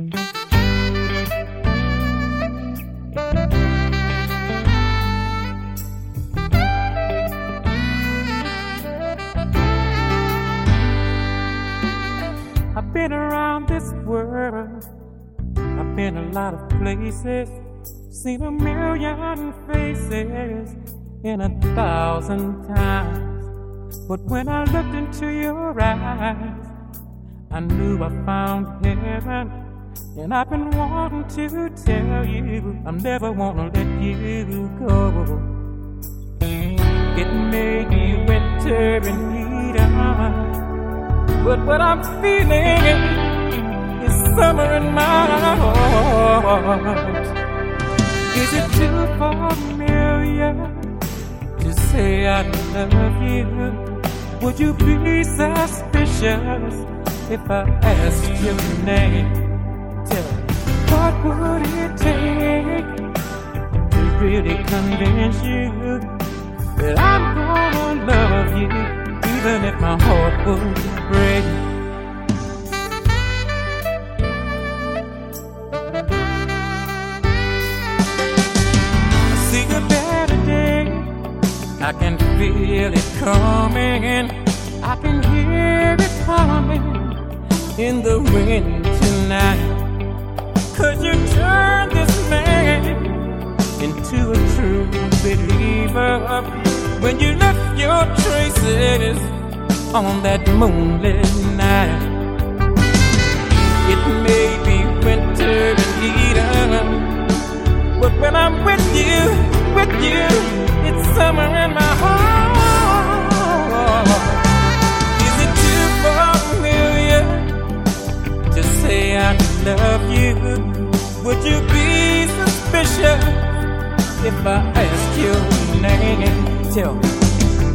I've been around this world, I've been a lot of places, seen a million faces in a thousand times. But when I looked into your eyes, I knew I found heaven. And I've been wanting to tell you, I'm never gonna let you go. It may be winter in Eden. But what I'm feeling is summer in my heart. Is it too familiar to say I love you? Would you be suspicious if I asked your name? What would it take to really convince you that I'm gonna love you? even if my heart would break. I see a better day. I can feel it coming. I can hear it coming in the wind tonight. Cause you turned this man into a true believer? When you left your traces on that moonlit love you? Would you be suspicious if I asked your name? Tell me,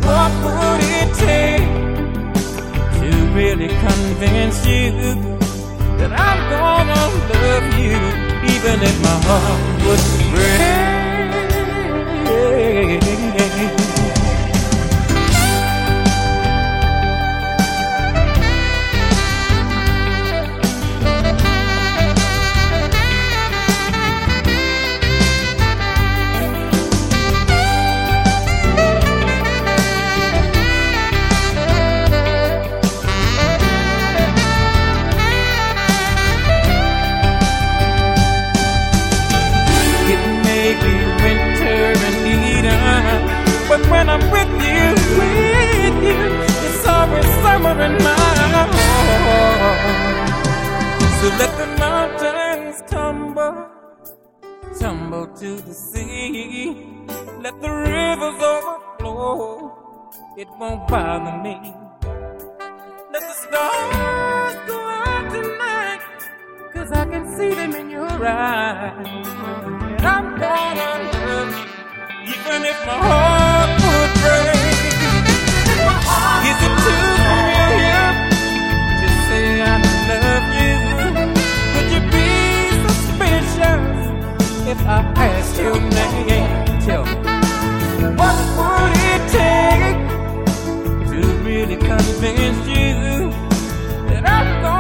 what would it take to really convince you that I'm gonna love you, even if my heart would break? Mountains tumble, tumble to the sea. Let the rivers overflow, it won't bother me. Let the stars go out tonight, cause I can see them in your eyes. I'm love you, even if my heart if I asked you, man? Tell me, what would it take to really convince you that I'm